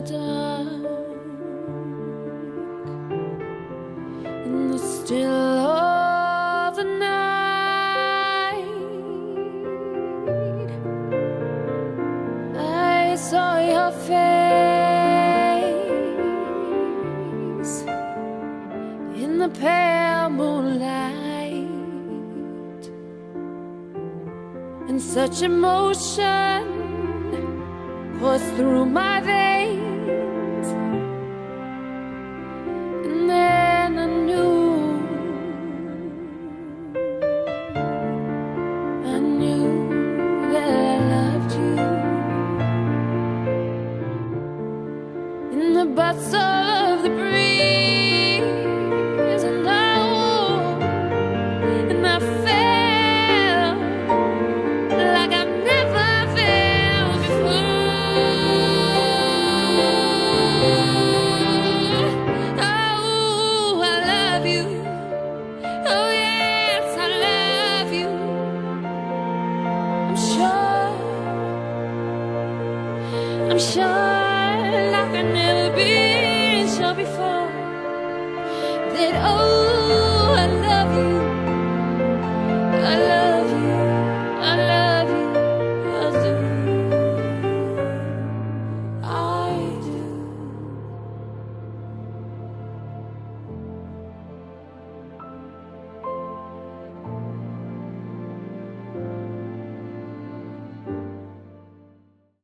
dark, in the still of the night, I saw your face in the pale moonlight, and such emotion course through my veins. I knew I'm sure like I've never been sure before that oh.